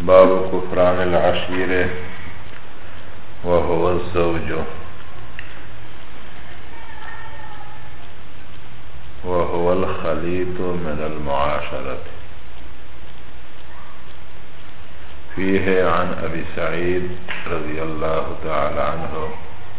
باب كفران العشيرة وهو الزوج وهو الخليط من المعاشرة فيه عن أبي سعيد رضي الله تعالى عنه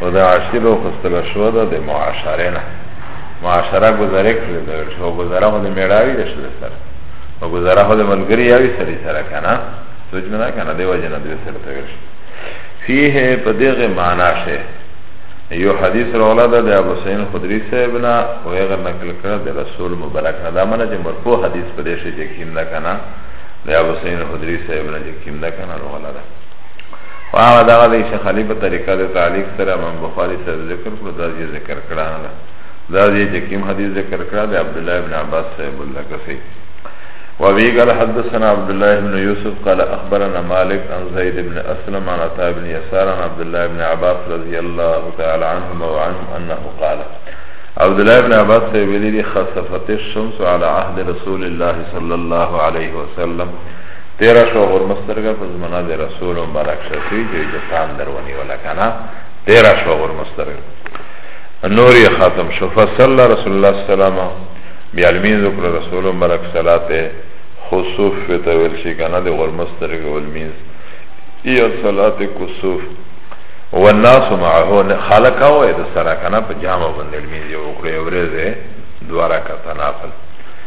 او د عاشر او خستل شو ده د معاشره نه معاشره گذاره کړی ده او گذاره خو د میړاوی ده شده سر او گذاره خو د ملګری یاوی سری سره کنه سوچ مې نه کنه دیو جن دوی سره ته ورشي فيه په دغه معنا شه یو حدیث رولا ده د ابو سعید خدری صاحب نه او یې غر نقل کړ د رسول مبارک نه دا منه چې مرفوع حدیث په دې شی چې کیم نه کنه د ابو سعید خدری صاحب نه چې کیم نه کنه رولا ده و هغه دغه د شیخ علي په طریقه د تعلیق سره امام بخاري سره ذکر کړو دا یې ذکر کړه نه دا یې چې کوم حدیث ذکر کړه د عبد الله ابن عباس صاحب الله کسي وابي قال حدثنا عبد الله بن يوسف قال اخبرنا مالك عن زيد بن اسلم عن عطاء بن يسار عن عبد الله بن عباس رضي الله تعالى عنهما وعنهم انه قال عبد الله بن عباس ویلی خصفت الشمس على عهد رسول الله صلى الله عليه وسلم تیرا شو غرمسترګه په زمانه د رسول مبارک شفیع جوی د تان درونی ولا کنه تیرا شو غرمسترګه نور یې ختم شو فصلی رسول الله سلام بیا المین ذکر رسول مبارک صلات خصوف ته ویل شي کنه د غرمسترګه ولمین یا صلات کسوف والناس معه خلق او د سره کنه په جامه باندې المین یو کړی ورزه دواره کتنافل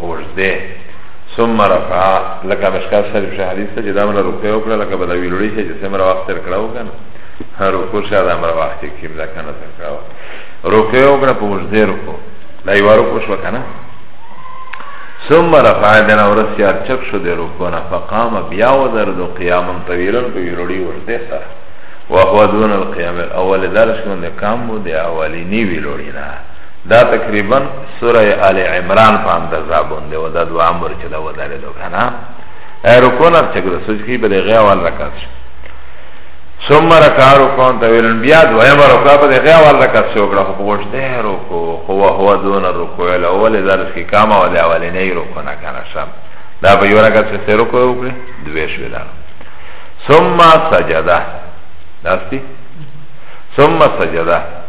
اوجده ثم رفع لکه مشکات شریف شه حدیث ته چې دا مله رکوع وکړه لکه به دا ویلوړي شي چې څومره وخت تر کړه وکنه هر رکوع شه دا مله وخت کې کیم دا کنه تر کړه رکوع وکړه په اوجده رکوع دا یو رکوع شو کنه ثم رفع دنا ورسی ارچک شو دی رکوع نه فقام بیا ودر دو قیاما طویلا په ویلوړي ورته سره وهو دون القيام الاول دارش من ده کام بو ده اولینی ویلوڑی نه دا تقریبا سوره آل عمران په اندازه باندې و دا دوه امر چې دا ودرېدو که نه رکوع نه چې د سجد کې به د هغې اول رکعت شو ثم رکع رکوع طویلا بیا دویمه رکوع په د هغې اول رکعت شو کړه خو په اوږدې رکوع خو هو دون رکوع الاول درس کې کامه و د اولنۍ رکوع نه که نه شم دا په یو رکعت کې سه رکوع وکړې دوې شوې دا ثم سجده داستی ثم سجده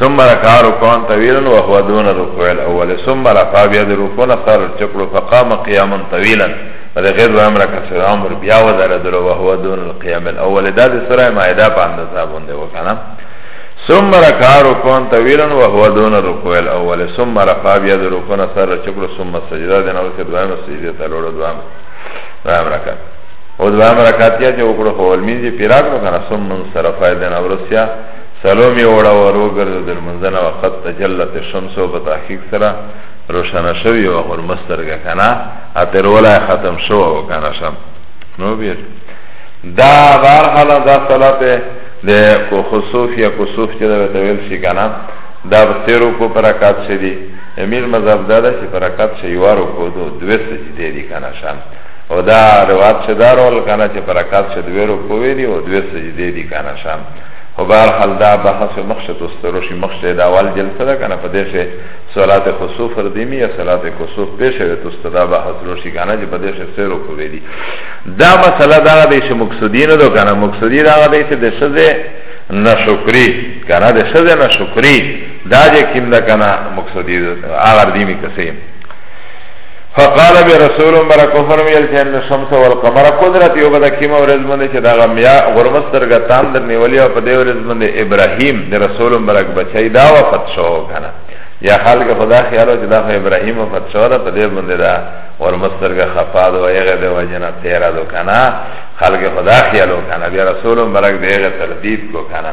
ثم رکع رکعان طویلا وهو دون رکوع الاول ثم رفع بیا د رکوع نه سر چکړو فقام قیاما طویلا د غیر دویم رکع سره امر بیا ودرېدل وهو دون القیام الاول دا د سره مایده په اندازه باندې وکنه ثم رکع رکعان طویلا وهو دون رکوع الاول ثم رفع بیا د رکوع نه سر چکړو ثم سجده د نو سره دویم سجده ته لوړو دویم دویم رکع او دویم رکعت یا چې وکړو خو ولمینځي پیراګ نو کنه ثم انصرف د نو ورسیا سلام یې وړه ور وګرځېدل لمونځ نه وقت تجلت الشمس په تحقیق سره روشنه شوی و غرمه سترګه که نه اتر ولا ختم شو و که نه شم نو بیر دا بار حالا دا صلات ده خصوف یا کسوف چه ده بتویل شی که نه دا سیرو کو پرکات شدی امیر مذهب دا ده چه پرکات شیوارو کو دو دوی سجده دی که نه شم او دا روات شدارول که نه چه پرکات شدوی رو کوی دی و دوی سجده دی که نه شم خو بهر حال دا بحث به مخشه تسترو شي مخشه دا اول جلسه ده کنه په دې شي صلات خسوف فردی می یا صلات خسوف پېښه وي تاسو دا بحث رو شي کنه چې په دې شي سیرو کوې دي دا مسله دا ده چې مقصدی نه ده کنه مقصدی دا ده چې د شزه نشکری کنه د شزه نشکری دا چې کیم ده کنه مقصدی ده اگر دی می کسیم فقال بي رسول برا کفر ميل چه ان الشمس والقمر قدرت يو بدا کيما ورز بنده چه داغا ميا غرمستر گا تام در نيولي و پا دي ورز بنده ابراهيم دي رسول برا بچه دا وفت شو کنا یا حال که خدا خیالو چه دا خو ابراهیم وفت شو دا پا دي بنده دا غرمستر گا خفا دو و يغه دو وجنا تیرا دو کنا خلق خدا خیالو کنا بي رسول برا دي غا تردید کو کنا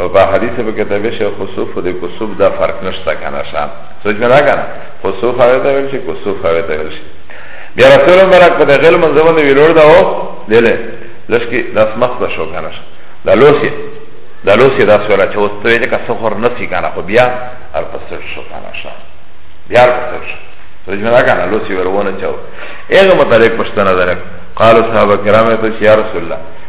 او په حدیث په کې ته به شي خصوف د کسوف دا فرق نشته کنه شان سوچ نه راکنه خصوف هغه ته ویل شي کسوف هغه ته ویل شي بیا رسول مبارک په غل منځونه ویلور دا و دله لشکې داس مخته شو کنه شان دا لوسی دا لوسی دا سره چې وستوي چې کسو خور نسی کنه خو بیا ار پسر شو کنه شان بیا ار پسر شو سوچ نه راکنه لوسی ورونه چاو هغه متعلق پښتنه درک قالو صحابه کرام ته یا رسول الله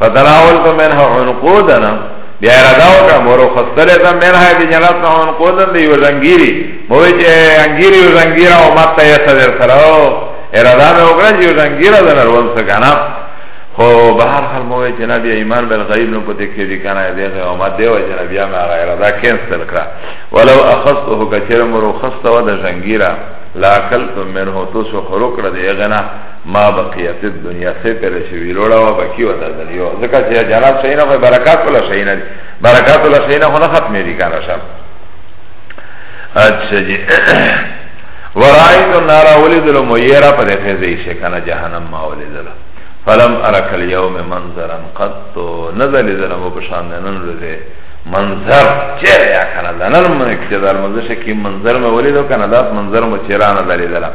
فتناولت منها عنقودنا بیا اراده وکړه مور خستله ده منها دی جنت نه عنقودن دی وزنګيري موي چې انګيري وزنګيرا او ماته یې صدر سره اراده مې وکړه چې وزنګيرا ده نرول څه کنه خو به هر حال موي چې نبی ایمان بل غیب نو پته کې دي کنه دغه او ماته و چې نبی ما اراده کینسل کړه ولو اخذته کچره مور خسته و ده زنګيرا لا کلت منه تو سو خرو کړه دی غنه ما بقیت الدنیا سے پیدا شوی لوڑا و بکی و دا دنیا ذکر چه جناب شئینا خوی برکات اللہ شئینا دی برکات اللہ شئینا خونا ختم دی کانا شب اچھا جی ورائیت النار اولی دلو مویرا پا دیخی زیشه کانا جہنم ما اولی دلو فلم ارک اليوم منظرا قط نظر دلم و بشان نن رزه منظر چیر یا کانا دنن منک چه دار منظر شکی منظر ما اولی دلو کانا دات منظر ما چیرانا دلی دلم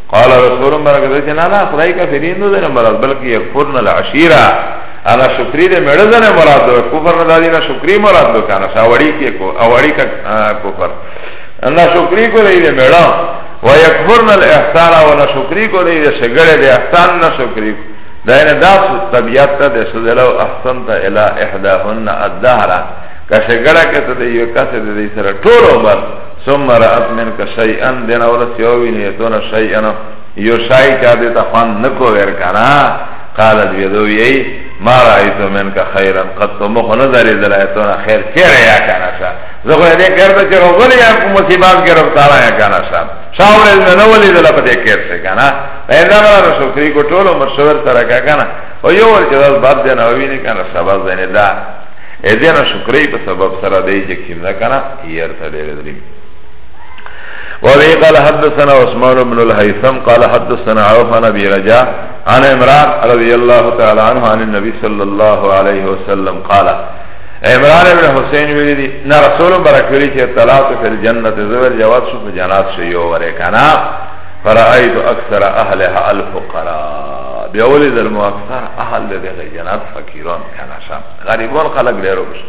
قال رسول الله برکت چې نه نه خدای کافرین نه ده مراد بلکې یکفرن العشیره انا شکری ده مړه ده مراد ده کفر نه دادی نه شکری مراد ده کنه شاوړی کې کو اوړی کا کفر انا شکری کو دی ده مړه و یکفرن الاحسان و نه شکری کو دی ده شګړه ده احسان نه شکری دا نه دا طبیعت ته ده سدلو احسن ته الا احداهن الدهر کشه ګړه کې ته یو کس دې سره ټول عمر ثم رأت منك شيئا دینا ولس یو وینی تونه شیئا یو شای چا دیتا خوان نکو ویر کنا قالت بیدو یی ما رأیتو منك خیرا قد تو مخو نظری دلائی تونه خیر چیر یا کنا شا زخو ایده کرده چه غزلی یا کو مصیبات گرفتارا یا کنا شا شاور ایده نولی دلا پا دی کر شا کنا ایده مرا رسو کری کو ٹولو مشور سرکا کنا و یو ور چه داز باب دینا وینی کنا شباز دینی دا ایده نا شکری پا سبب سرا دی جکیم دا کنا ير ته ډېر دري وابي قال حدثنا عثمان بن الهيثم قال حدثنا عوف عن ابي رجاء عن عمران رضي الله تعالى عنه عن النبي صلى الله عليه وسلم قال عمران بن حسین ویلی دی نا رسول برک ویلی چه طلاق فی الجنت زور جواد شو فی جنات شیو وره کنا فرأیت اکثر اهلها الفقراء بیولی در مو اکثر اهل دی جنات فقیران کنا شا غریبان خلق لیرو بشو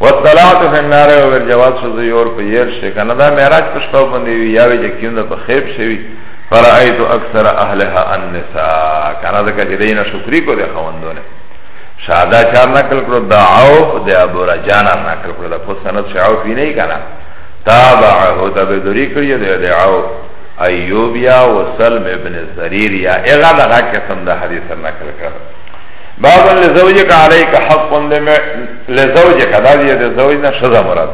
والصلاه فی النار او ور جواز شو زیور په ير شي کنه دا معراج په شپه باندې وی یا وی جکیند په خیب شوی فرایت اکثر اهلها النساء کنه دا کدی دینه شکری کو ده خوندونه شادا چار نقل کرو دا عوف دا ابو رجانا نقل کرو دا خود سند شعوفی نئی کنا تابعه تبدوری کریو دا دا عوف ایوبیا و سلم ابن زریر یا اغا دا غا قسم دا حدیث نقل کرو باب لزوجک علیک حق لزوجک دا دی د زوج نه شذا مراد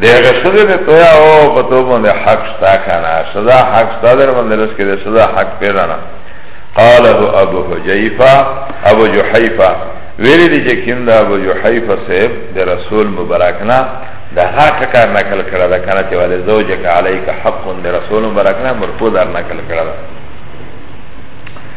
دیغه شذا نه تویا او په تو باندې حق شتا کنه شذا حق شتا در باندې رس کې شذا حق پیدا نه قاله ابو حجیفه ابو جحیفه ویلی دی چې کیند ابو جحیفه صاحب د رسول مبارک نه د حق کار نقل کړه دا کنه چې ولې زوجک علیک حق د رسول مبارک نه مرفوع در نقل کړه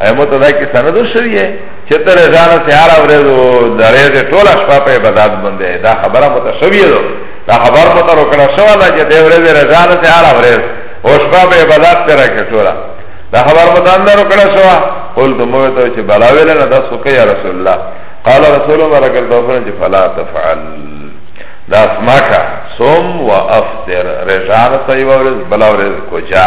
ایا مو ته دا کې سند شوی ہے چې تر ځان ته هر اورز او درې دې ټول شپه په عبادت باندې دا خبره مو ته شوی ده دا خبر مو ته وکړه شو دا چې دې ورې دې ځان ته هر اورز او شپه په عبادت ته راکې ټولا دا خبر مو ته اندر وکړه شو قول ته مو ته چې بلا ویل نه دا سوکه یا رسول الله قال رسول الله برکت الله فرن چې فلا تفعل دا اسماکا سوم و افتر رجان سیو ورز بلا ورز کجا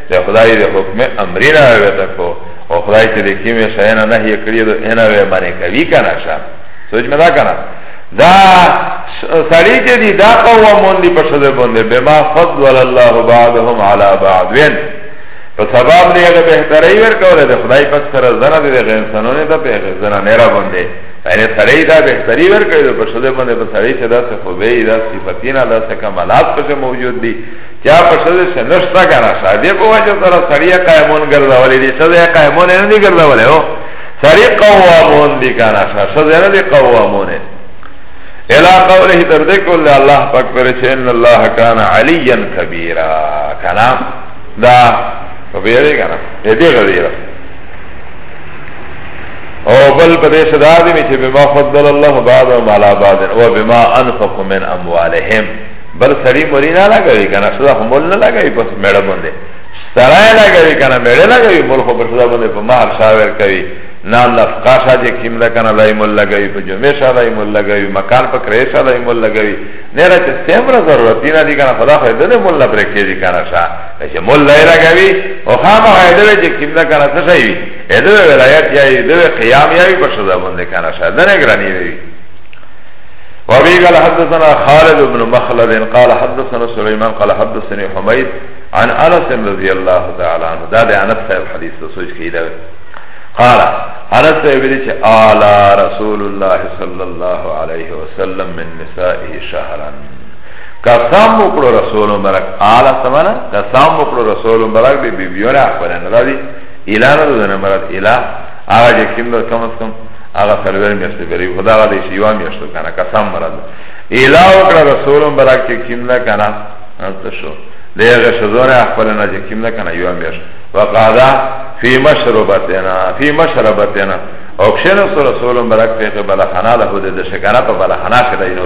ده خدای ده حکم امری نه وی تکو او خدای چه ده کمی شاینا نحی کری ده اینا وی منی کوی کنا شا سوچ می دا کنا دا سړی چې دی دا قومون دی په شده باندې بما فضل الله بعضهم على بعض وین په سبب دی هغه بهتري ور کوله د خدای په سره زنه دی د انسانونو ته په زنه نه را باندې یعنی سړی دا بهتري ور کوي په شده باندې په سړی چې دا څه خو به دا صفاتین الله څخه کمالات په موجود دي چا په شده سه نشتا کنا شاده په وجه سر سریع قائمون گردولی دی شده قائمون ندی گردولی ہو سریع قوامون دی کنا شا شده ندی قوامون الى قوله تردک اللہ اللہ پاک پر چه ان اللہ کان علی کبیرا کنا دا بیره کنا دی غدیره او بل په دې صدا دې چې بما فضل الله بعضهم على بعض او بما انفقوا من اموالهم بل سړی مری نه لګوي کنه شدا خو مول نه لګوي پس میړه باندې سړی لګوي کنه میړه لګوي مول خو پر شدا باندې په مہر شاور کوي نه نفقه شاجه کیم ده کنه لای مول لګوي په جمعه شا لای مول لګوي مکان په کرای شا لای مول لګوي نه راته سمره ضرورت نه دي کنه خدا خو دې مول نه پرې کېږي کنه شا چې مول لای لګوي او خامہ هدره چې کیم ده کنه څه شي هدره ولایت یا دې قیام یا په شدا باندې کنه شا درګرانی وي وابي قال حدثنا خالد بن مخلد قال حدثنا سليمان قال حدثني حميد عن انس رضي الله تعالى عنه دا ده انس صاحب حديث سوچ کی دا قال انس صاحب دې چې اعلى رسول الله صلى الله عليه وسلم من نسائه شهرا قسم وکړو رسول مبارک اعلى سمانا قسم وکړو رسول مبارک به بیبیونه خبرنه دا دي اعلان ده نه مراد اعلان هغه چې کوم ده کم از کم هغه سرور میشته بری خدا هغه دې شیوا میشته کنه قسم مراد الا وکړه رسولم براک چې کوم ده کنه انت شو دغه شزونه خپل نه چې کوم ده کنه یو میشته وقادا فی مشربتنا فی مشربتنا او کشنه رسولم براک په بلخانه له دې شکرا په بلخانه کې دی نو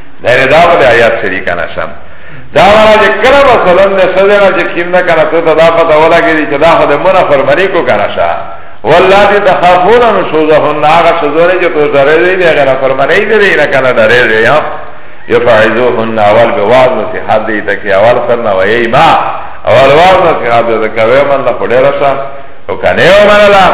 دینه دا ولی آیات سری کنه شم دا والا چه کلا مثلا ده سجنا چه کم ده کنه تو تا دا پتا ولا گیدی چه دا خود منا فرمانی کو کنه شا والله دی تخافون نشوزه هن آغا شزونه چه تو دره دی دی اگر فرمانی دی دی نکنه دره دی یا یفعیزو هن اول به واز نصیحات دی تکی اول سرنا و یی ما اول واز نصیحات دی تکوی من لخو دیرشا و کنیو من لخو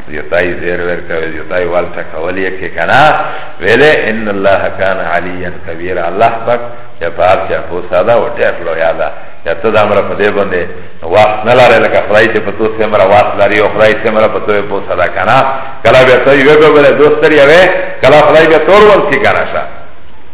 زیتای زیر ورکوي زیتای وال ټکول یې کې کنه ویلې ان الله کان علیا کبیر الله پاک چې پاک چې په ساده او ډېر لو یاده چې ته د امر په دې باندې واس نه لاره لکه خدای ته په تو سمره واس لري او خدای سمره په تو په ساده کنه کله به ته یو به بل دوستر یې کله خدای به تور ول سی کنه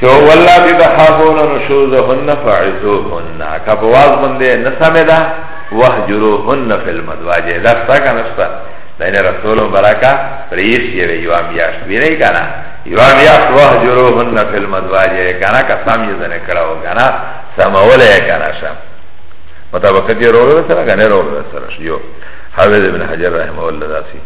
چو واللاتی تخافون نشوزهن فعزوهن که په واز باندې نه سمه ده وهجروهن فی المدواجع دا ستا که نشته دا یې رسول مبارکه پریش یې یو میاشت ویني کنه یو میاشت وهجروهن فی المدواجع کنه قسم یې زنه کړو کنه سمول یې کنه شم مطابقت یې روغ سره کنه روغ سره یو حافظ ابن حجر رحمه الله داسی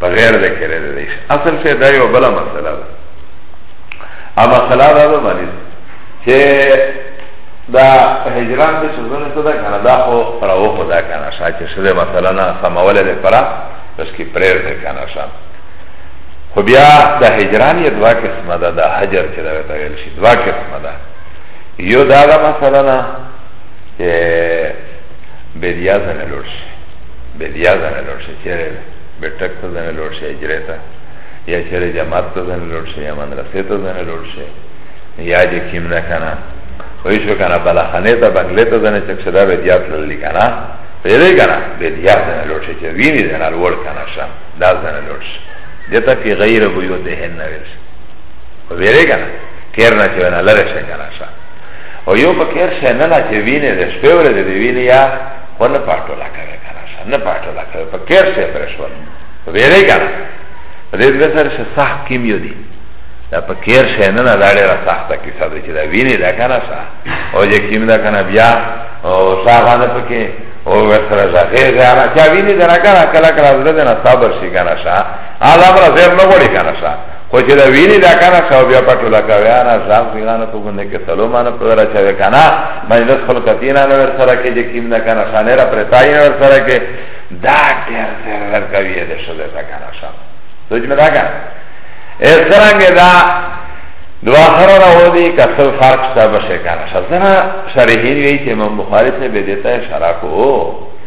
په غیر د کړه د دیش اصل شه دا یو بل مسله ده ا مسله دا ده باندې چې دا هجران د شزونه څه ده کنه دا خو راو خدا کنه شا چې شزه مثلا نه سموله ده پرا بس کی پریر ده کنه شا خو بیا د هجران یې دوا قسمه ده د هجر چې دا ته ویل شي دوا قسمه ده یو دا مثلا نه چې بدیا زنه لور شي به بیا ځنه لوړ شي چیرې به ټک ته ځنه لوړ شي اجرې ته یا چیرې جماعت ته ځنه لوړ شي یا مدرسې ته ځنه لوړ شي یا دې کیم نه کنه وای شو کنه بلا خانه ته بنگلې ته ځنه چې صدا به بیا تللی کنه پیدا کنه به بیا ځنه لوړ شي چې ویني ځنه لوړ کنه شم دا ځنه لوړ شي دته فی غیر بیوتهن نه ویل شي ویری کنه کیر نه چې نه لره شي کنه شم او یو په کیر شي نه نه چې ویني د شپې ورځې دی ویني یا و نه پاټو لا کوي کنه شه نه پاټو لا کوي په کیر شه پرشول ویری کنه دې دې سره شه صح کیمیو دی دا په کیر شه نه نه لاړې را سخته کی صاحب چې دا ویني دا کنه شه او چې کیم دا کنه بیا او صاحب نه پکې او ورسره ځای غیره چا ویني دا کنه کله کله زړه نه صبر شي کنه شه اعلی امر زیر نه وړي کنه شه خو چې دا ویني دا کنه څو بیا پټو لکه ویانا ځان پیغانه په باندې کې سلو مانه په را چا کنه مجلس خپل کتینا نه ور سره کې چې کیم نه کنه خانه را پرتای نه ور سره کې دا ډیر سره ور کوي دې شله دا کنه شام سوچ مې دا کنه اس څنګه دا دوا سره را ودی کسل فرق څه بشه کنه شزنا شرحین وی چې امام بخاری سے به دیتا ہے شرح کو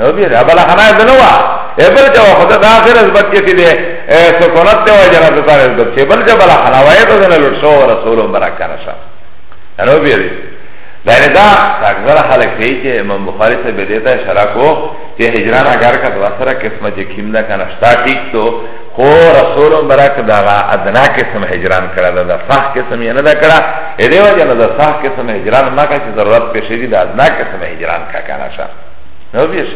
او بیر ابل خنای دنوا ابل جو خدا دا آخر از بد کسی دی سکونت دی و جنت تار از بد چه بل جو بلا خناوائی تو دن لوٹ سو رسولو مراکانا شا او بیر دانی دا اکبر خلق تی چه امام بخاری سے بدیتا شرع کو چه حجران اگر کا دوسرا قسم چه کم دا کانا شتا ٹیک تو خو رسول مبارک دا ادنا قسم هجران کړه دا صح قسم یې نه دا کړه اې دی وجه نه دا صح قسم هجران ما کا چې ضرورت پېښې دي دا ادنا قسم هجران کا کنه شه نو بیش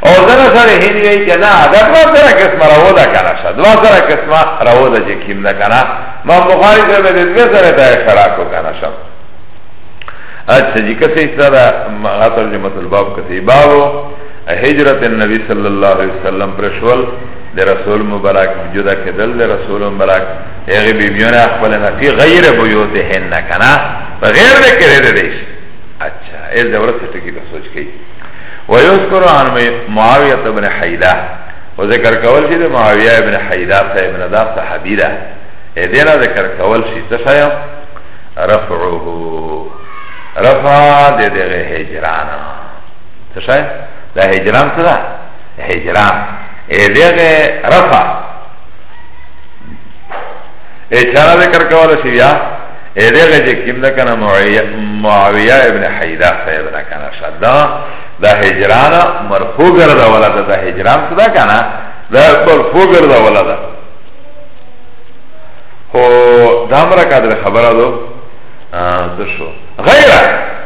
او زنه سره هینی وی که نا دا دوا سره قسم رو دا کنا شا دوا سره قسم رو دا جه کم دا کنا ما بخاری سره بده دوی سره تا اشتراکو کنا شا اچھا جی کسی اس طرح غطر جمت الباب کسی بابو هجرت النبی صلی اللہ علیہ وسلم پرشول ده رسول مبارک جدا کدل ده رسول مبارک اغی بیبیون اخبرنا فی غیر بیوتهن کنا غیر ده کرده دیش اچھا ایز ده ورسه ټکی ته سوچ کئی ویذکر عن معاویه ابن حیده و ذکر کول شي د معاویه ابن حیده صاحب نه دا صحابی ده ای دینا ذکر کول شي څه شایا رفعه رفع د دغه هجران څه شایا دا هجران څه ده هجران ای دغه رفع ای چا ذکر کول شي بیا ایدغه جه کم ده کنه معاویه ابن حیده صاحب نه کنه شد ده هجران مرفو گرده ولا ده ده هجران سده کنه ده مرفو گرده ولا ده خو دامرا قدر خبره دو تشو غیره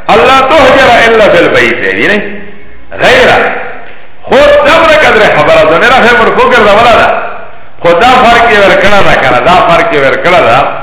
الله تهجر الا فی البیت یعنی غیره خود دامرا قدر خبره دو نیرا خیمر فکر ده ولا ده خود دا فرقی ورکڑا ده کنه دا فرقی ورکڑا ده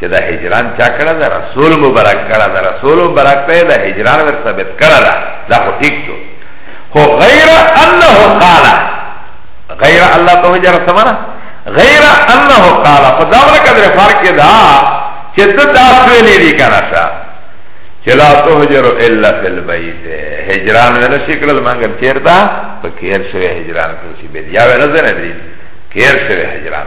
چه دا حجران چا کرده دا رسول مبرک کرده دا رسول مبرک کرده دا حجران ور ثبت کرده دا خو ٹھیک شو خو غیر انه قال غیر الله تو جر سمانا غیر انه قال خدا ورکه در فرق دا چه دا دا سویلی دی کنه شا چه لا تهجر الا فی البیت حجران وینا شکرل مانگر چیر دا پا کیر شوی حجران کسی بید یا وینا زنه دید کیر شوی حجران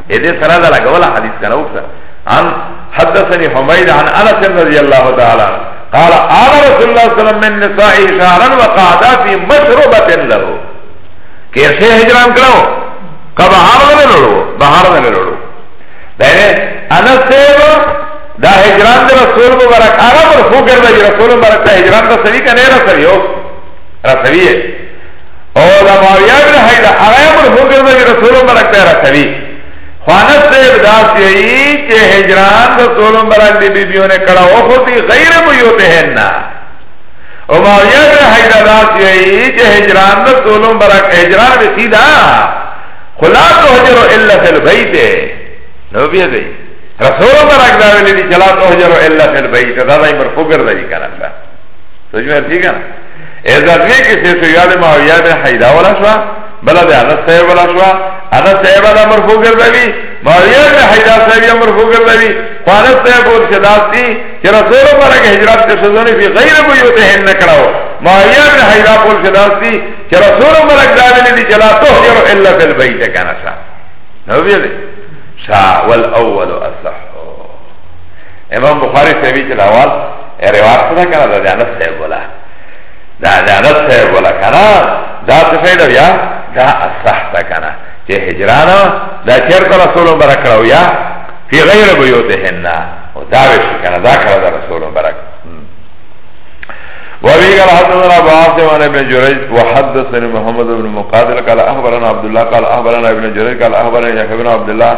ادي سره دا لګول حدیث کنه وکړه عن حدثني حميد عن انس رضي الله تعالى قال قال رسول الله صلى الله عليه وسلم من نساء شهرا وقعد في مشربة له كيف هجران كلاو كبهار دل لولو بهار دل لولو دائره انس سيب دا هجران دل رسول مبارك آغا مرفو کرده رسول مبارك دا هجران رسوي کنه رسوي رسوي او د معاویه بن حیده هغه امر وګرځوي رسول مبارک ته رسوي خو انس صاحب داس یی چې هجران رسول مبارک دی بیبیونه کړه او خو دی غیر بیوتهن نه او معاویه بن حیده داس یی چې هجران رسول مبارک هجران به سیدا خلا تو هجر الا فی البیت نو بیا دی رسول مبارک دا ویلی چې لا تو هجر الا فی البیت دا دای مرفوع ګرځي کړه سمجھ میں ٹھیک ہے نا اذا دې کې څه شو یاد ما یا به حیدا ولا شو بل به انس صاحب ولا شو انس صاحب دا مرفوع ګرځوي ما یا به حیدا صاحب یې مرفوع ګرځوي انس صاحب ور شداد دي چې رسول الله کې هجرت ته سزونه په غیر به یو ته نه کړو ما یا به حیدا ور شداد دي چې رسول الله کې دا ویلي چې لا تهجر الا فی البیت کنا شا نو ویلي شا والاول اصح امام بخاری سوی چه داوال روایت خدا کنا دا دیانت سیب بولا دا دیانت سیب بولا کنا دا تفیل یا دا اصح تا کنا چه حجرانا دا چرت رسول برک رو یا فی غیر بیوتهن و داوشی کنا دا کرا دا رسول برک وابي قال حدثنا ابو عاصم عن ابن جريج وحدثني محمد بن مقاتل قال اخبرنا عبد الله قال اخبرنا ابن جريج قال اخبرني يحيى بن عبد الله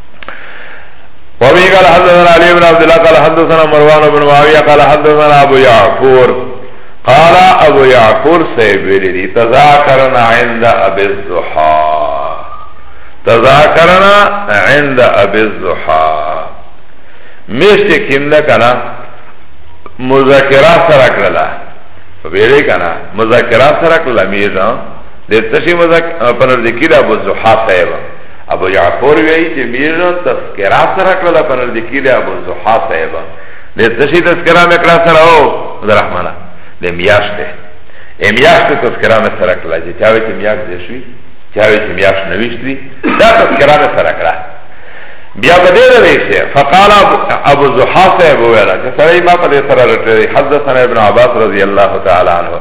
وابي قال حدثنا علي بن عبد الله قال حدثنا مروان بن معاويه قال حدثنا ابو يعفور قال ابو يعفور صاحب ولدي تذاكرنا عند ابي الضحى تذاكرنا عند ابي الضحى مشته کیندا کنا مذاکرات سره کړل ویلې کنا مذاکرات سره کړل میزه د تشی مذاکرات پر ذکر ابو الضحى صاحب ابو جعفر وی چه میر تذکرہ سره کړل پر ذکر ابو زحا صاحب د تشی تذکرہ مې کړا سره او د رحمانه د میاشته امیاشته تذکرہ مې سره کړل چې چاوي چې میاش دې شوی چاوي چې میاش نوښتي دا تذکرہ مې سره کړل بیا بدیر ویسه فقال ابو زحا صاحب ویلا چې سره ما په سره رټری حدثنا ابن عباس رضی الله تعالی عنہ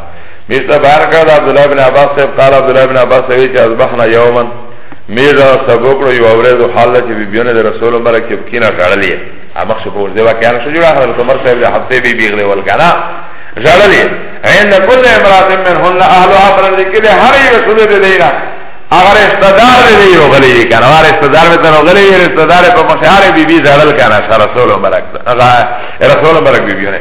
مشته بار کړه عبد الله ابن عباس صاحب قال عبد الله ابن عباس وی چې اصبحنا یوما میرا سبکړو یو اورز حال چې بیبیونه د رسول مبارک کې کینا ټړلې امخ شو ورځه واقعا شو جوړه حضرت عمر صاحب د هفته بی بیغله ول کنه ژړلې عند كل امراه منهن اهلها پر ذکر هر یو سود دې دینا اگر استدار دې یو غلې کنه وار استدار مې تر غلې یې استدار په مخاره بی بی ژړل کنه رسول مبارک هغه رسول مبارک بیبیونه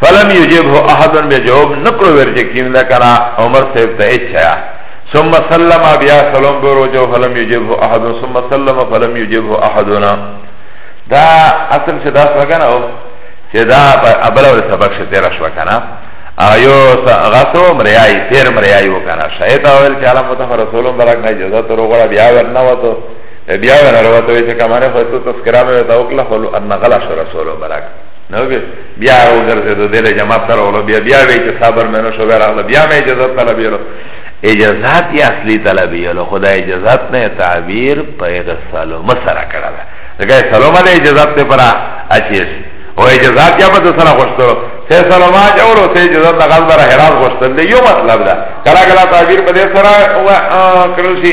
فلم یجبه احد بیا جواب نکړو ورجه کیم دا کنا عمر صاحب ته اچیا ثم سلم بیا سلام برو جو فلم یجبه احد ثم سلم فلم یجبه احدنا دا اصل چې دا څنګه نه او چې دا ابل ور سبق شته را شو کنه ایو غسو مریای تیر مریای وکنه شاید اول چې علامه ته رسول برک نه اجازه تر وګړه بیا ورنه وته بیا ورنه وته چې کمانه خو ته تذکرہ مې وته وکړه خو ان غلا رسول برک نو به بیا وګرځیدو د له جماعت سره ولو بیا بیا وی چې صبر مې نو شو راغله بیا مې اجازه طلبیلو اجازه یې اصلي طلبیلو خدای اجازه نه تعبیر پیغه سالو مسره کړه دغه سالو باندې اجازه ته پر اچیس او اجازه یا په سره خوشتو سه سلام اجورو سه اجازه لغال بر حرام خوشتل یو مطلب ده کلا کلا تعبیر په دې سره کړل شي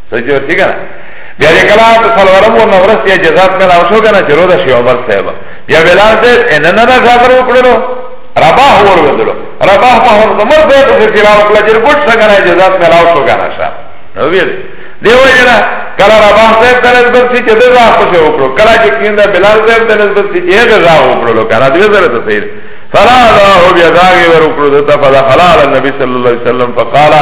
سوچو سی کنه بیا دی کلا تو سلورم و نورس یا جزاد کلا وشو کنه چه رو دا شی عمر صاحبا بیا بلال صاحب اننا نا شاکر وکڑلو رباه ور ودلو رباه ما هر زمر صاحب سے سیرا وکلا چه ربوٹ سا کنه جزاد کلا وشو کنه شا نو بیا دی دیو جنا کلا رباه صاحب تا نسبت سی چه دزا خوشه وکڑو کلا چه کینده بلال صاحب تا نسبت سی چه دزا وکڑلو کنه دیو زر تا سیر فلا دعاه بیا داغی ور وکڑو دتا فدا خلال النبی صلی اللہ علیہ وسلم فقالا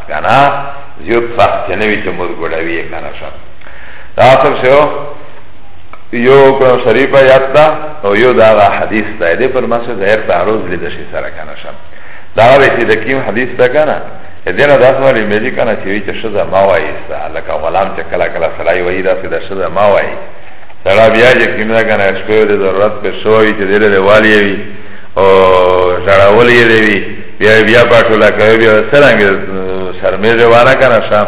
کنا زیوت سخت چنوی چه مور گوڑوی کنا شا دا اصل شو یو قرآن شریف آیات دا او یو دا غا حدیث دا دی پر ماسه ظاهر تعرض لیده شی سره کنا شا دا غا بیتی دا کیم حدیث دا کنا دینا دا سوالی میجی کنا چه وی چه شده ما وایی سا لکا غلام چه کلا کلا سرائی وایی دا سی دا شده ما وایی سرا بیا چه کیم دا کنا اشکوی دا ضرورت پر شوی چه دیل دا والی وی او جڑاولی دی وی بیا بیا په ټوله کوي بیا څنګه شرمې دی وانه کنه شا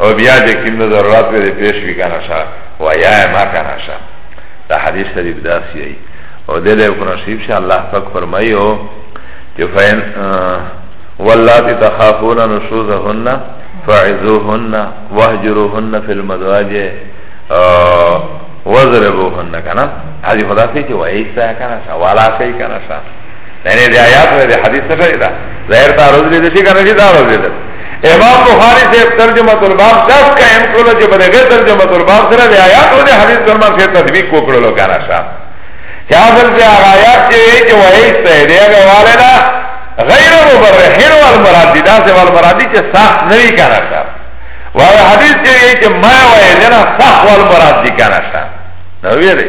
او بیا چې کوم د ضرورت وي پیش وی کنه شا ویا ما کنه شا دا حدیث شریف داسي ای او دله کو نصیب شه الله پاک فرمایو چې فین واللاتی تخافون نشوزهن فعذوهن واهجروهن فی المضاجع وضربوهن کنه حدیث خدا سے چې وایسا کنه شا والا کوي کنه شا یعنی دی آیات و دی حدیث نشای دا ظاهر تا روز لیده شی کنه شی دا روز لیده امام بخاری سے ترجمہ الباب دس کا ایم کولو چه بده غیر ترجمہ الباب سره دی آیات و دی حدیث درمان سیر تطبیق کو کرلو کانا شا چه اصل چه آغا آیات چه وی چه وحیش تا ہے دیگه والنا غیر مبرحین والمرادی دا سے والمرادی چه ساخت نوی کانا شا وحی حدیث چه وی چه ما وحی لنا ساخت والمرادی کانا شا نوی دی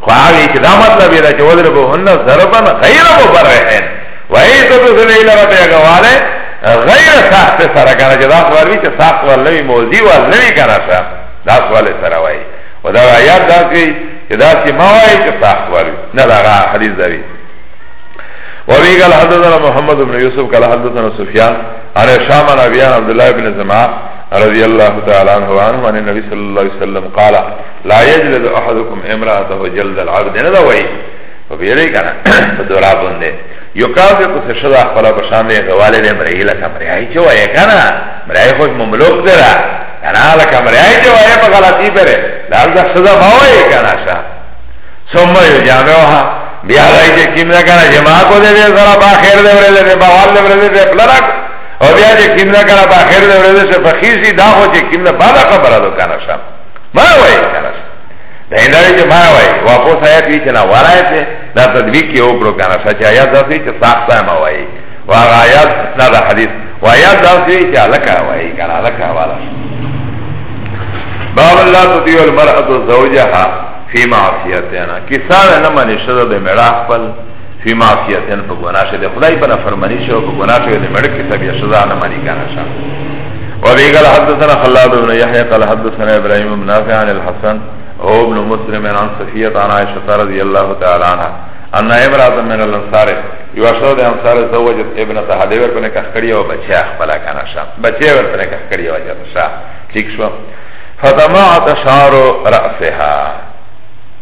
خواهی که دا مطلب یه دا چه ودر بهن ضربن غیر مبرحین و ایسا تو سلیل را پیگواله غیر ساخت سره کنه چه دا سوال بی چه ساخت وال نوی موزی وال نوی کنه شا دا سوال سره وای و دا آیات دا که چه دا سی موای چه ساخت وال نه دا غا حدیث داری وابي قال حدثنا محمد بن يوسف قال حدثنا سفيان عن هشام عن ابي عبد الله بن زمعه رضي الله تعالى عنه وعنه عن النبي صلى الله عليه وسلم قال لا یجلد احدکم امراته جلد العبد نه دا وای په بیره کنه په دورا باندې یو کار به کو سشدا خپل په شان دی غواله دې مری لا کمرې آی چې وای کنه مری خو مملوک درا کنه لا کمرې آی چې وای په غلطی پره لار دا سزا ما وای کنه شا ثم یجامعها بیا راځي چې کیمرا کنه جما کو دې زرا با خیر دې ورې دې بوال دې ورې دې پلرک او بیا چې کیمرا کنه با خیر دې ورې دې فخیسی دا هو چې کیمرا بالا خبره ده کنه شا ما وای کنه دا هنداري چې ما وای واپس آیات وی چې نه ورای ته دا تدبیق یو برو کنه سچ آیات دا چې سخت ما وای واغه آیات نه دا حدیث وایات دا چې الکا وای کنه الکا والا باب لا تطيع المرأة زوجها في معصيتنا کسان نه منشد د مړه خپل فی معصیتن په ګناه شه د خدای په نافرمانی شه او په ګناه شه د مړک کتاب یا سزا نه مانی کنه شه و بی قال حدثنا خلاد بن یحیی قال حدثنا ابراهیم بن نافع عن الحسن او ابن مسلم عن صفیه عن عائشه رضی الله تعالی عنها ان امراه من الانصار یوشو د انصار زوجت ابن تهدیور په نکاح کړی او بچی خپل کنه شه بچی ورته نکاح کړی او جاته شه ٹھیک شو فتمعت شعر رأسها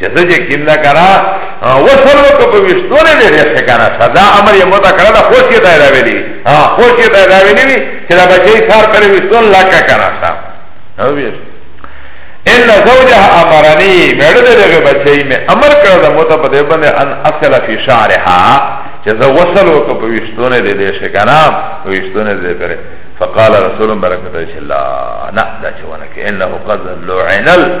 چه ده چه کم ده کنا وصل وکو پا وشتونه ده ده سکنا شا ده امر یه متا کرا ده خوشی ده ده ویلی خوشی ده ده ویلی بی چه ده بچه سار پر وشتون لکا کنا شا نو بیش ان زوجه امرنی میڑو ده ده بچه می امر کرا ده متا پا ده بنده ان اصل فی شعرها چه ده وصل وکو پا وشتونه ده ده سکنا وشتونه ده پره فقال رسول برکت الله نا دا چه ونکه انه قد لعنل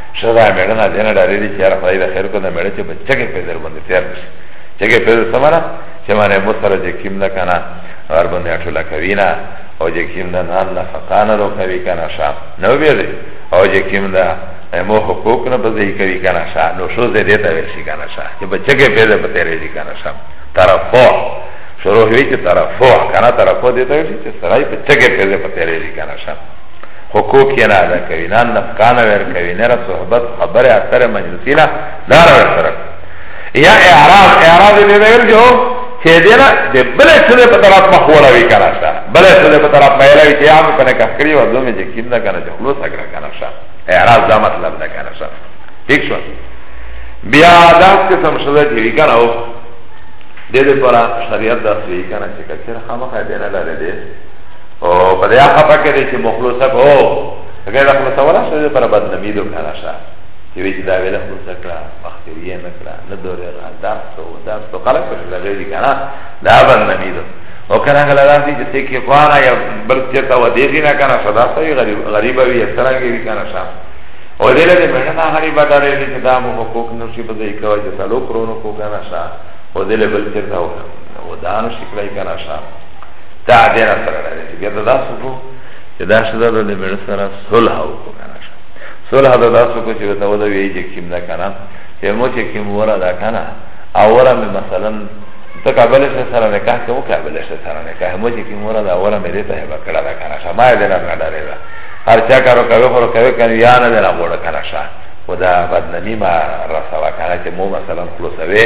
شدا میړه نه دینه ډارې دي چې یار خدای د خیر کو د میړه چې بچګه په در باندې تیار نشي چګه په در سمره چې معنی مو سره چې کیم نه کنه ور باندې اټولا کوي نه او چې کیم نه نه نه فقانه رو کوي کنه شا نو بیا دې او چې کیم نه مو حقوق نه بځې کوي کنه شا نو شو دې دې ته ورشي کنه شا چې بچګه په در باندې رېږي کنه شا طرفو شروع وی چې طرفو کنه طرفو دې ته ورشي چې سړی بچګه په در باندې رېږي کنه شا حقوق یې نه ادا کوي نه نفقان ور کوي نه صحبت خبره اتره مجلسی نه نه ور سره یا اعراض اعراض دې ویل جو چې دې نه د بل څه په طرف مخ وړوي کنه شا بل څه په طرف مې لوي چې عام کنه کفکری و دومې چې کیندا کنه چې خلوص اگر کنه شا اعراض دا مطلب ده کنه شا ٹھیک شو بیا دا قسم شوه چې وی کنه او دې دې پر شریعت دا سوي کنه چې کچره خامخا دې نه لاره دې او په دې هغه پکې دی چې مخلصه کو هغه د خپل سواله شوی پر بدنمی دو کنه شه چې وی چې دا ویل خو ذکر وخت یې نه کړه نه دوره را دا څو دا څو خلک په لږه دي کنه دا بدنمی دو او کنه غلا راځي چې څه کې خوانه یا بل چې تا و دې دي نه کنه صدا سوي غریب غریب وي سره کې کنه شه او دې له دې مړه نه غریب دا لري چې دا مو حقوق نو شي په دې کوي چې سلو کرونو کو کنه شه او دې له بل چې تا و ودان شي کړی کنه شه دا دې را سره راځي چې دا داسې کو چې دا شدا د دې مړ سره صلح وکړه کنه صلح دا داسې کو چې دا ودا وی چې کیم دا کنه چې مو چې کیم ورا دا کنه او ورا مې مثلا ته کابل سره سره نکاح کوو کابل سره سره نکاح مو چې کیم ورا دا ورا مې دې ته هبا کړه دا کنه شما دې نه نه ډارې دا هر چا کارو کوي خو کوي کنه یا نه نه وړه کنه شا خدا بدنمی ما رسوا کنه چې مو مثلا خلاصوي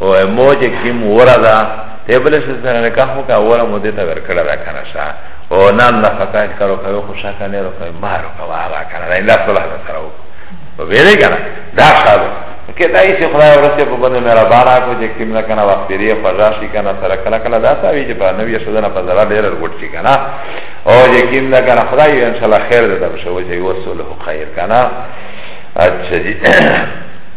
او مو چې کیم ورا دا ته بل څه سره نکاح وکا ورا مو دې ته ورکړه دا کنه شا او نام نه فتا کرو کوي خو شاکه نه رو کوي مارو کوي هغه کنه نه لا صلاح نه سره و ویلې کنه دا شاو که دا یې خدای ورسته په باندې مې را بارا کو چې کیم نه کنه وخت لري فضا شي کنه سره کله کله دا تا وی چې په نوې شدنه په زړه ډېر ورګټ شي کنه او چې کیم نه کنه خدای ان شاء الله خیر دې ته شوی چې وسله خیر کنه اچھا جی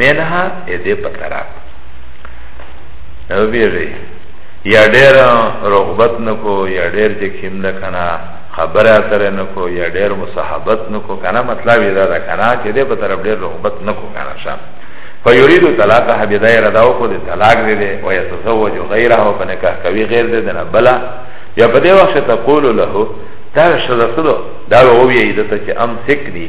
منها اده په طرف او بیری یا ډیر رغبت نکو یا ډیر چې کیم نه کنه خبره اتره نکو یا ډیر مصاحبت نکو کنه مطلب یې دا ده کنه چې دې په طرف ډیر رغبت نکو کنه شام فیرید طلاق حبیدا رداو کو دې طلاق دې دې او یتزوج غیره په نکاح کوي غیر دې نه بلا یا په دې وخت ته قول له تا شذ سره دا وی دته چې امسک دی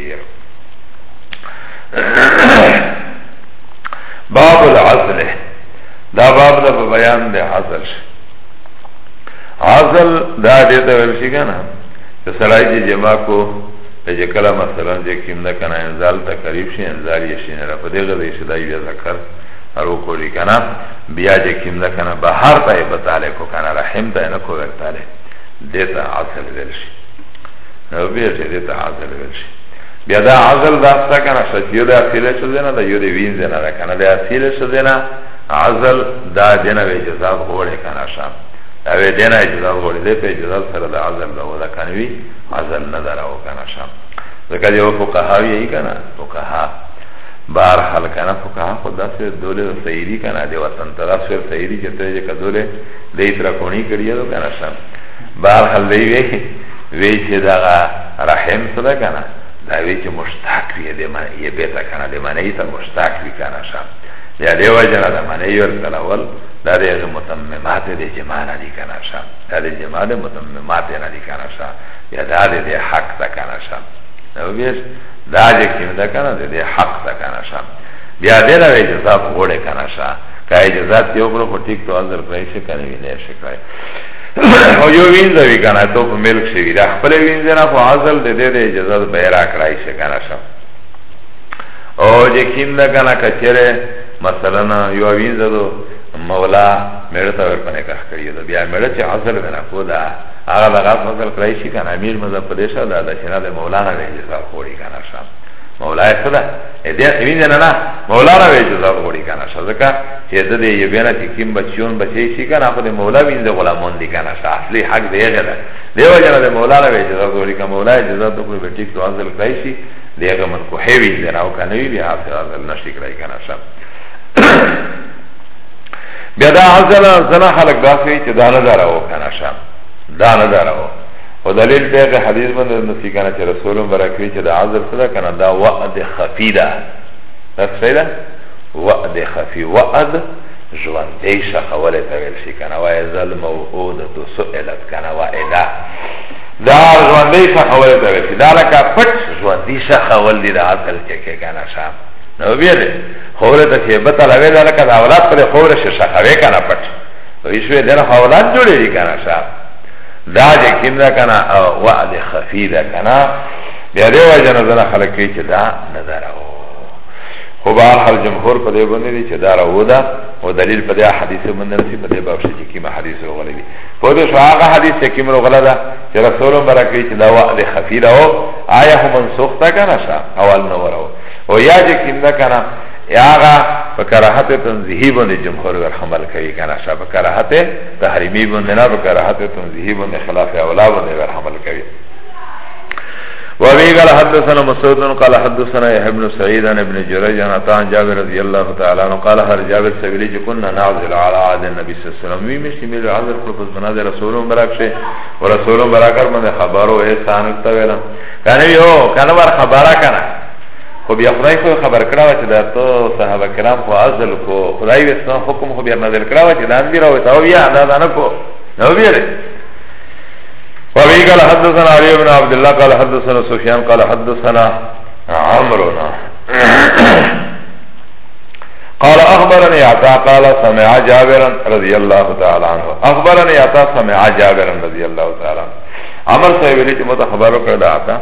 باب العزل دا باب دا بیان دا عزل شد عزل دا دیتا ورشی کنا چه سرائی جی جمع کو چه کلا مثلا جه کم دا کنا انزال تا قریب شی انزال یشی نرا پا دیگه دا یشی دا یو ذکر ارو کولی کنا بیا جه کم دا کنا بحر تا یبتاله کو کنا رحم تا ینکو ورتاله دیتا عزل ورشی نو بیا چې دې ته عزل ویل شي بیا دا عزل دا ستا که نه شد یو د اصیله شده نه دا یو د وینځه نه ده که نه د اصیله شده نه عزل دا دې نه به اجازات غوړې که نه شه دا به دې نه اجازات غوړې دی په اجازات سره د عزل ده دا که نه وي عزل نه ده راو که نه شه ځکه چې یو فقها وي که نه فقها بار حل کنه فقها خدا سے دوله سیری کنه دی وطن ترا سر سیری چته جے کدوله دیترا کونی کریے تو کنه شام بار حل دی وی وی چه دغا رحم سده کنه دا وی چه مشتاق وی ده من یه بیتا کنه ده منی تا مشتاق وی کنه شا ده ده وجنه ده منی ورکل اول ده ده متممات ده جماع ندی کنه شا ده ده جماع ده متممات ندی کنه شا یا ده ده ده حق تا کنه شا نو بیش ده ده کم ده کنه ده ده حق تا کنه شا بیا ده ده جزاب غوڑه کنه شا که اجازت یو کړو خو ټیک تو اندر کړی شي کنه وینې شي کړی او یو وینځه وی کنه ته په ملک شي دا خپل وینځه نه خو عزل د دې د اجازه به را کړای شي کنه شم او چې کیم دا کنه کچره مثلا یو وینځه دو مولا میرے تا ور پنے کخ کریو دا بیا میرے چه عزل وینا کو دا آغا دا غاف عزل کرائی شی کن امیر مذہب پدیشا دا دا چنا دا مولانا دا اجازه خوری کن شام مولا صدا دې سوي نه نه مولا را وې جزا غوړي کنه شذکا چې د دې یو بیان چې کیم بچیون بچی شي کنه خو دې مولا وینځه غلامون دي کنه شا اصلي حق دی غره دیو جنا دې مولا را وې جزا غوړي کنه مولا جزا ته کوئی بیٹی تو انزل کړی شي دیغه من کو هی وینځه راو کنه وی بیا حاصل انزل نشي کړی کنه شا بیا دا حاصل انزل خلق داسې چې دا نه دراو کنه شا دا نه دراو او دلیل په هغه حدیث باندې د نسی کنه چې رسول برکوي چې د عذر سره کنه دا وعد خفی ده دا څه ده وعد خفی وعد ژوندې شخوله ته ویل شي کنه وای زل موعود تو سئلت کنه وعده دا ژوندې شخوله ته ویل شي دا لکه پټ ژوندې شخول دي د عقل کې کې کنه شام نو بیا دې خوره ته چې بتا لوي دا لکه دا اولاد پر خوره شخوي کنه پټ ویشوې دغه اولاد جوړې کنه شام دا جه کم دا کنا وعد خفی دا کنا بیا دیو جا نظر خلق کئی چه دا نظر او خو به هر جمهور په دې باندې دي چې دا راو ده او دلیل په دې حدیث باندې رسی په دې باب چې کیما حدیث وغلی دي په دې شاغه حدیث چې کیما وغلا ده چې رسول برکې چې دا وعده خفیره او آیا هم منسوخ تا کنه شا اول نو ورو او یا چې کیما کنه یاغه په کراهت تنزیهی باندې جمهور ور حمل کوي کنه شا په کراهت تحریمی بنده نه بکراحت تنزیحی بنده خلاف اولا بنده بر حمل کوي وابي قال حدثنا مسعود قال حدثنا يحيى بن سعيد عن ابن جريج عن عطاء جابر رضي الله تعالى عنه قال هر جابر سبيلي چې كنا نعذر على عهد النبي صلى الله عليه وسلم وی مشي مل عذر پر پس بنا ده رسول مبارک شه او رسول مبارک باندې خبرو احسان کوي کنه یو کنه ور خبره کنه خو بیا خدای خو خبر کړه چې دا تو صحابه کرام خو ازل کو خدای وسنه حکم خو بیا نازل کړه چې دا امیر او تاو بیا دا نه کو نو بیا وابي قال حدثنا علي بن عبد الله قال حدثنا سفيان قال حدثنا عمرو قال اخبرني عطا قال سمع جابر رضي الله تعالى عنه اخبرني عطا سمع جابر رضي الله تعالى عنه عمر صاحب لي چې متخبرو کړه عطا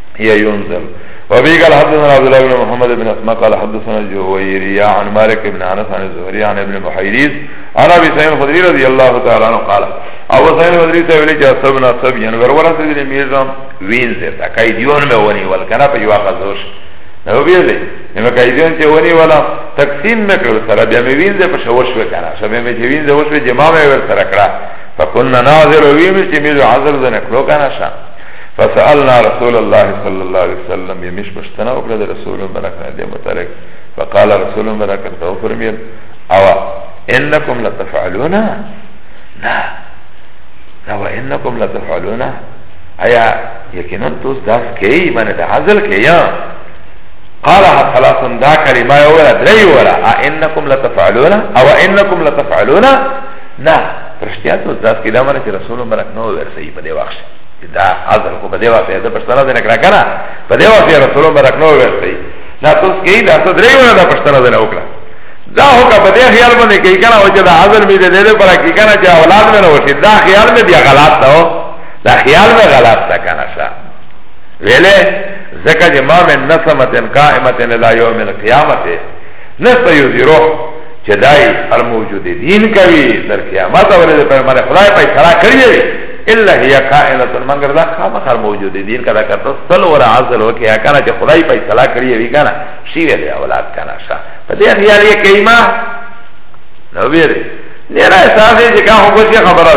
یا ينزل وبه قال حدثنا عبد الله بن محمد بن اسماء قال حدثنا الجويري عن مالك بن انس عن الزهري عن ابن محيريز عن ابي سعيد الخدري رضي الله تعالى عنه قال ابو سعيد الخدري سے ویلی کہ سبنا سب یعنی ورورا سے دل میرزا وین سے تا قیدیون میں ونی ول کنا پہ یوا غزوش نو بیلے نو قیدیون سے ونی والا تقسیم میں کر سرا بیا میں وین سے پہ شوش و کنا سب میں جی وین سے وش جمع میں ور سرا کرا فكنا ناظر ویمش چی میزو عذر زنکلو کنا شا فسألنا رسول الله صلی الله علیه وسلم یمیش پشتنا وکړه د رسول مبارک نه دی متعلق فقال رسول مبارک ته فرمیل او انکم لتفعلون نا نا و انکم لتفعلون ایا یقینا توس داس کی باندې د حاصل کیا قالها ثلاث دا کلمه ولا دري ولا انکم لتفعلون او انکم لتفعلون نا پرشتیا توس داس کی دا باندې رسول مبارک نو ورسې په دی وخت دا حاضر کو بده واسه ده پښتنه ده نکړه کنه بده واسه رسول مبارک نو ورته دا تاسو کې دا څه درې ونه دا پښتنه ده وکړه دا هو کا بده خیال باندې کې کنه او چې دا حاضر می ده دې پر کې کنه چې اولاد مې نو شي دا خیال مې بیا غلط ده دا خیال مې غلط ده کنه شا ویلې زکه چې ما من نسمت قائمه الى يوم القيامه نست يذيرو چې دای الموجود دین کوي تر قیامت ورته پر مله خدای په اړه کړی الا هي کائنه مگر دا خامخر موجود دي دین کدا کرتا سل ور عزل و کیا کنه چې خدای په اصلاح کړی وی کنه شی ویل اولاد کنه شا په دې خیال یې کیما نو ویری نه را احساس دې کا هو کوی خبره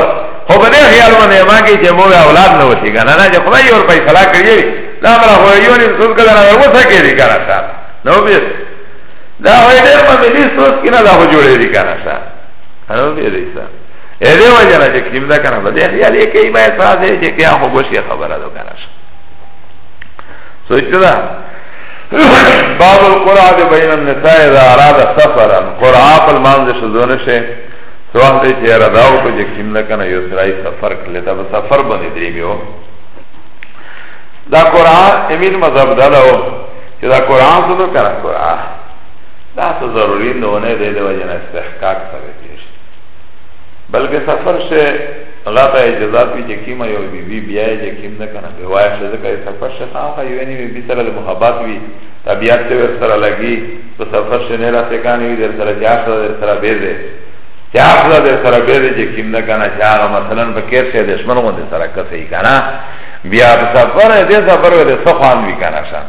خو په دې خیال باندې ما کې چې مو اولاد نه وتی کنه نه چې خدای ور په اصلاح کړی وی دا مرا هو یو نه څوک کړه نه وته کې دي کنه شا نو ویری دا هو دې په ملي سوچ کې نه دا هو جوړې دي کنه شا نو ویری سره ایده وجه نه چه کم ده کنه بده خیال یه که ایمه احساسه چه که آخو گوشی خبره دو کنه شا سوچ ده باب القرعه بین النساء اذا اراد سفرا قرعه په منځ شذونه شي سوال دی چې رداو کو چې کیم نه کنه یو سړی سفر کړي دا په سفر باندې دیګو دا قرعه امین مذهب دا له چې دا قرعه څه نه کړه قرعه دا څه ضروری نه ونه دی د وجه نه استحقاق سره بلکې سفر شه هغه ته اجازه وي چې کیمه یو بی بی بیا یې چې کیم ده که نه بیوای شه ځکه یې سفر شه خامخا یوې نیمې بي سره د محبت وي طبیعت ته ورسره لګي په سفر شه نه راڅکانې وي در سره چې اخله در سره بیزې چې اخله در سره بیزې چې کیم ده که نه چې هغه مثلا په کیر شه دشمن غوندې سره کسه یي که نه بیا په سفر یې دې سفر به دې څه خوند وي که نه شه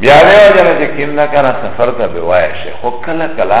بیا دې وجه نه چې کیم ده که نه سفر ته بیوای شه خو کله کله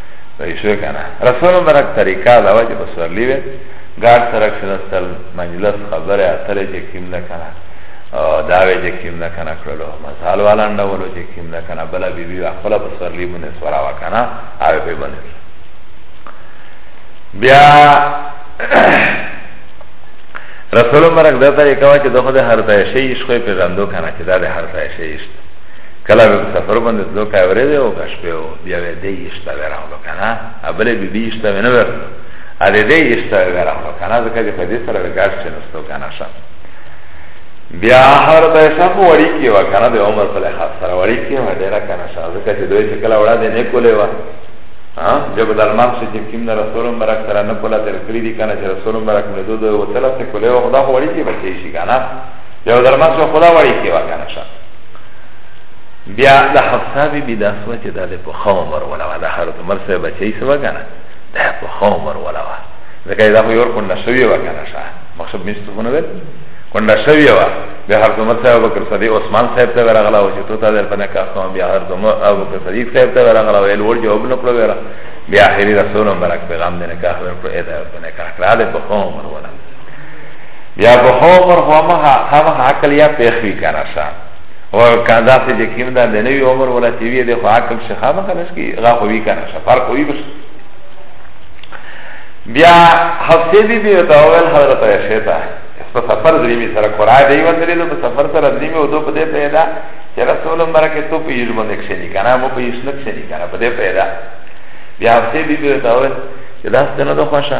ویشو کنه رسول مرک طریقه دا وجه بسورلی وی گاڑ سرک شنستل مجلس خبر اتر چه کم ده کنه داوی چه کم ده کنه کرلو مزال والان دولو چه کم ده کنه بلا بی بی اخلا بسورلی بونه سورا وکنه آوی پی بونه بیا رسول مرک دا طریقه وجه دخو ده هر تایشه ایش خوی پیغندو کنه چه دا ده هر تایشه ایش ده کله به سفر باندې تلو کا ورځې او کا شپې او بیا به دې یشته ورغلو کنه ابلې به بي یشته نه ورغلو ا دې دې یشته ورغلو کنه ځکه چې په دې سره ګاډ چې نستو کنه شه بیا هر ته شپ وړي کې و کنه د عمر صلی خاص سره وړي کې و ډیر کنه شه ځکه چې دوی چې کله وړا دې نه کولې و ها جب درمان چې چې کیم نه رسول مبارک سره نه کولا تر کړی دي کنه چې رسول مبارک مې دوی وتلا څه کولې و خدا وړي کې بچي شي کنه جب درمان چې خدا وړي کې و کنه شه بیا د حفصه بی بی دا سوه چه دا ده پو خو عمر ولا و دا حضرت عمر سوه بچه سوه کنه دا پو خو عمر ولا و ځکه دا خو یور کنده شوی و کنه شا مقصد میستو کنه بید کنده شوی و بیا حضرت عمر صاحب بکر صدیق عثمان صاحب ته ورغلا و چې تو تا در پنه کا کوم بیا حضرت عمر ابو بکر صدیق صاحب ته ورغلا و ال ور جواب نه کړو ورا بیا اخیری رسول مبارک پیغام دې نه کا خبر پر اې دا په نه کا کړه دې په قوم ورونه بیا په خو عمر خو مخه خامخ عقل یا پیخ وی کنه شا او کاندا سے چې کیم دا د نوی عمر ولا چې وی د خو عقل شي خامخ نس کی غا خو وی کنه شا فرق وی بس بیا حفصه بی بی ته اول حضرت عائشہ ته په سفر دریمی سره قرآن دی وندرې نو په سفر سره دریمی او دو په دې پیدا چې رسول الله برکه تو په یوه باندې کښې کنه مو په یوه نکښې کنه په دې پیدا بیا حفصه بی بی ته اول چې دا ستنه د خوښه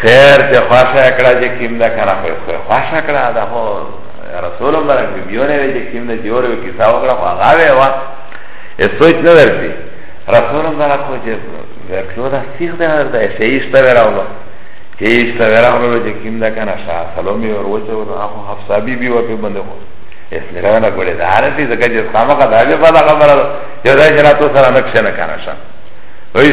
خیر چې خوښه کړه چې کیم ده کنه خو خوښه کړه دا خو رسول الله رنګ بیونه وی چې کیم ده جوړ وی کیسه وکړه خو هغه وی وا یې سوچ نه ورته رسول الله کو چې ورکړو دا سیخ ده ورته شیش ته وراولو شیش ته وراولو چې کیم ده کنه شاه سلامي ور وچه ور هغه حفصه بي بي ورته باندې خو اس لرا نه ګړې دا رته ځکه چې خامخا دا به په خبره چې دا چې راتو سره نقشه نه کنه شه وایي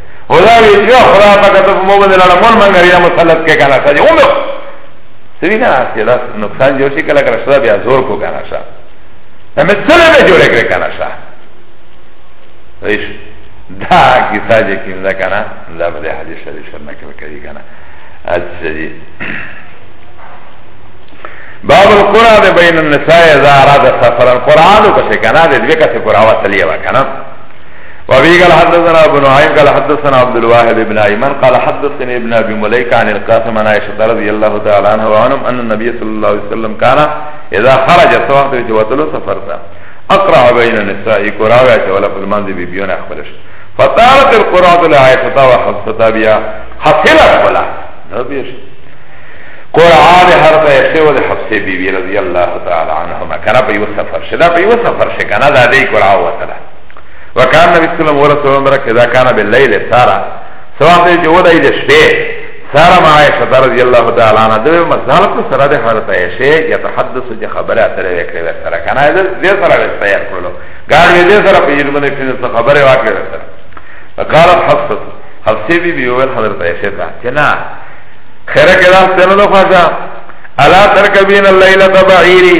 او دا وی چې خدا پاک ته په موږ دلاره مول منګر یا مسلط کې کنه ساجي اومه سوي نه چې دا نقصان جوړ شي کله کله شته بیا زور کو کنه شا دا مې څه نه جوړ کړې کنه شا ویش دا کی ساجي کې دا کنه دا به حدیث شریف نه کې کوي کنه اچھا جی باب القرآن بین النساء اذا اراد سفرا قرآن کو سے کنا دے دے کا سے قرآن وصلیہ وا کنا وابي قال حدثنا ابو نعيم قال حدثنا عبد الواحد بن ايمن قال حدثني ابن ابي مليكه عن القاسم عن عائشه رضي الله تعالى عنها وعنهم ان النبي صلى الله عليه وسلم كان اذا خرج سواحت وتلو سفرتا اقرع بين النساء قراوه ولا في المنزل بيبيون اخبرش فطارت القرعه لعائشه وحفصه بها حفلت ولا نبيش قرعه ده هر ته شی ول حفصه بی بی رضی الله تعالی عنها کنا په یو سفر شدا په یو سفر شکنا ده دی قرعه وتله وکان نبی صلی الله علیه وسلم برکه دا کان باللیل سارا سواب دې جو دای دې شپه سارا ما عائشہ رضی الله تعالی عنها د مزال کو سره د حضرت عائشہ یتحدث د خبره اتره وکړه سره کنه دې سره وسته یې کولو ګار دې سره په یوه باندې څه خبره واکړه سره وقالت حفصه حفصه بی بی ول حضرت عائشہ ته چنا خیره کړه ستنه نو فاجا الا ترکبین الليله بعیری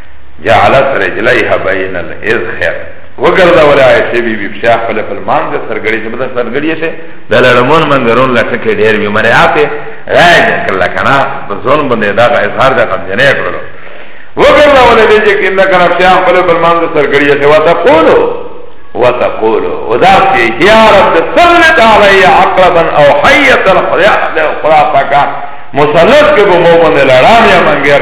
جعلت رجلیها بین الازخر وګرځه ولا عائشه بی بی بشاخ فل فل مان د سرګړی چې بده سرګړی شه د لړمون منګرون لټکه ډیر وی مری اپه راځ کله کنا په ځون باندې دا اظهار د کم جنې کړو وګرځه ولا دې چې کله کنا بشاخ فل فل مان د سرګړی شه وتا قولو وتا قولو ودا چې یا رب سلط علی عقربا او حیه الخلاق خلاقک مسلط کې به مو باندې لړام یا منګر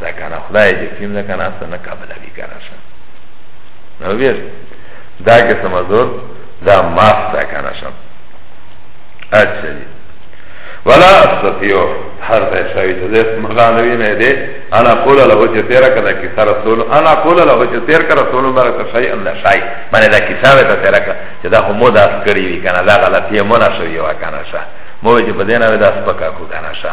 دا کنه خدای دې کیم دا کنه اصلا نه قابل وی کنه شه نو ویر دا که سمزور دا ماف دا کنه شه اچھا جی ولا استطيع هر ځای شوی ته دې مغانوی نه دې انا قول له چې تیر کړه کی سره رسول انا قول له چې تیر کړه رسول مبارک شای ان شای باندې دا کتابه ته تیر کړه چې دا هم موداس کړی وی کنه دا غلطی مونږ شوی و کنه شه مو چې په دې نه دا سپکا کو کنه شه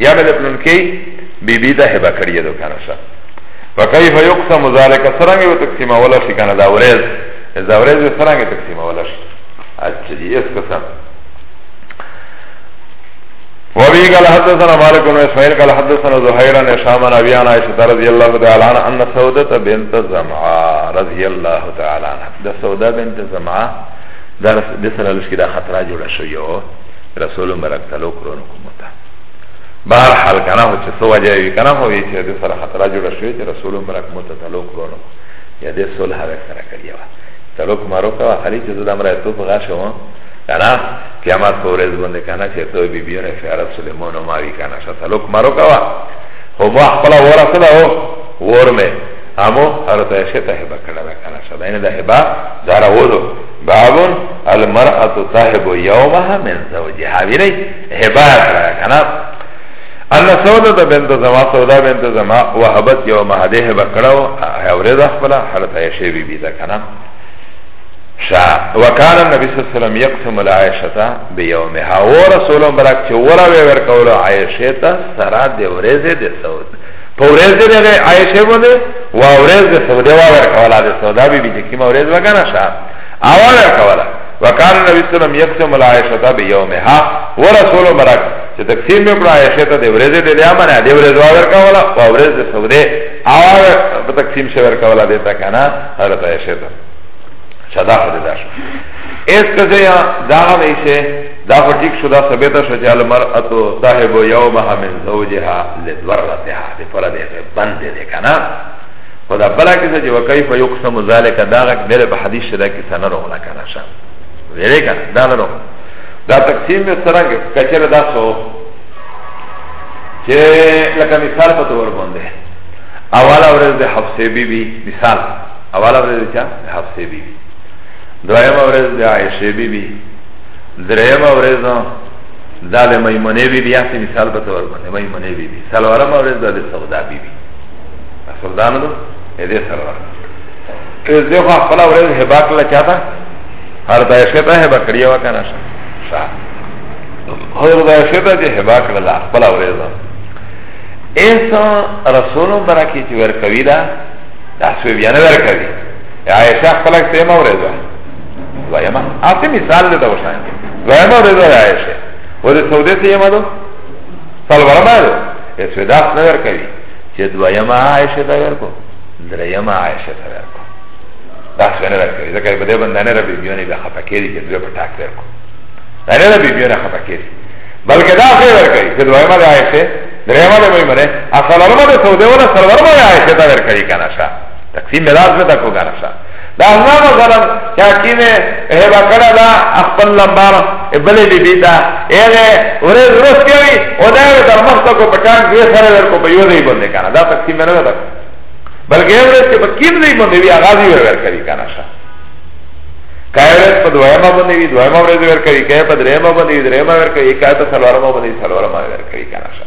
یا به د پلونکي بیبي ته هبه کړی دو کنه شه فکیف یقسم ذلک سرنګ یو تقسیم ولا شي کنه دا ورز دا ورز سرنګ تقسیم ولا شي اچھا جی اس قسم وابي قال حدثنا مالك بن اسماعيل قال حدثنا زهير بن هشام عن ابي عائشه رضي الله تعالى عنها ان سوده بنت زمعه رضي الله تعالى عنها ده سوده بنت زمعه ده سره لشي ده خطر جوړ شو رسول مبارک تعالی کرونکم بهر حال کنه هو چې څه وجه وي کنه هو وي چې د سره خطر جوړ شوی چې رسول مبارک مو ته تعلق ورونو یا د صلح به سره کړی و تعلق مارو کا خلی چې زده مرای ته په غاښه و کنه قیامت په ورځ باندې کنه چې ته بي بي نه فعل سليمان ما وی کنه چې تعلق مارو کا هو ما خپل ورا کړه هو ورمه امو هر ته شي ته هبه کړه کنه چې دینه ده هبه دارا وځو بابن المرأة تهب يومها من زوجها ویلی هبات را کنا ان سوده بنت زما سوده بنت زما وهبت یو مهده بکړو اورید خپل حضرت عائشه بی بی دا کنا شا وکال النبی صلی الله علیه وسلم یقسم العائشه بیومها و رسول برک چې ورا وی ور کول عائشه ته سرا دی ورزه دی سود په ورزه دی عائشه باندې و ورزه سوده ور کول دی سوده بی بی چې کی مورز وګنا شا اول کولا وکال نبی صلی الله علیه وسلم یقسم العائشه بیومها ورسول مرک چې تقسیم وکړه عائشه ته د ورځې د لیا باندې د ورځې اور کولا او ورځې د سوده اور په تقسیم شو ور کولا دیتا کنه حضرت عائشه ته شدا خو دې شو اس کزه یا دا غوي شه دا خو ټیک شو دا ثبت شو چې المرأه صاحب یومها من زوجها لذرتها دې پر دې باندې کنه خدا بلا کسا چه وکیف یقسم ذالک داغک میرے پا حدیث شدا کسا نروغلا کنا شا ویرے کنا دا نروغ دا تقسیم میں سرنگ کچر دا سو چه لکا مثال پا طور بنده اولا ورز ده حفظه بی بی مثال اولا ورز چا ده حفظه بی بی دویم ورز ده عائشه بی بی دریم ورز ده ده میمونه بی بی یعنی مثال پا طور بنده میمونه بی بی سلورم ورز ده ده سودا بی بی اصل دا نه دې سره ده اس دې خو خپل ورځ هبا کړل چاته هر دا شی ته هبا کړی و کنه شا هر دا شی ته دې هبا کړل خپل ورځ اس رسول برکه چې ور کوي دا دا سوی بیا نه ور کوي عائشہ خپل څه ما ورځ وایما اته مثال دې دا وشان وایما ورځ عائشہ ورته سعودي ته یې ما دو سلوار ما دو اس ودا نه ور کوي چه دویم عائشه تا ورکو دریم عائشه تا ورکو دا سوینه ورکوی ذکر بده بندانه را بیبیونه بیا خطا کری که دوی پتاک ورکو دانه را بیبیونه خطا کری بلکه دا سوی ورکوی چه دویم دا عائشه دریم دا بیمونه اصلا رمه دا سوده ولا سرور ما عائشه تا ورکوی کنشا تقسیم ملاز بتا کو کنشا دا الله مثلا چا کینه هه وکړه دا خپل لمبار بلې بي بي دا هغه ورې ورس کوي او دا تر مخ کو پټان دې سره ور کو په یو دی باندې کنه دا تقسیم نه ده بلکې ورې چې په کیم دی باندې بیا غازي ور ور کوي کنه شا کایرت په دویمه باندې وی دویمه ورې ور کوي کای په درېمه باندې درېمه ور کوي کای ته سلوارمه باندې سلوارمه ور کوي کنه شا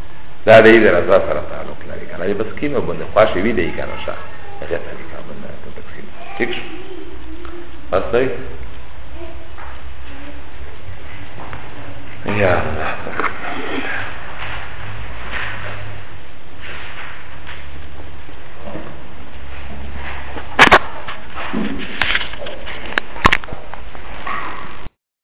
دا دی د رضا سره تعلق لري کنه بس کیمه باندې خوښ وی دی کنه شا هغه طریقه باندې ته تقسیم ٹھیک شو بس دی یا الله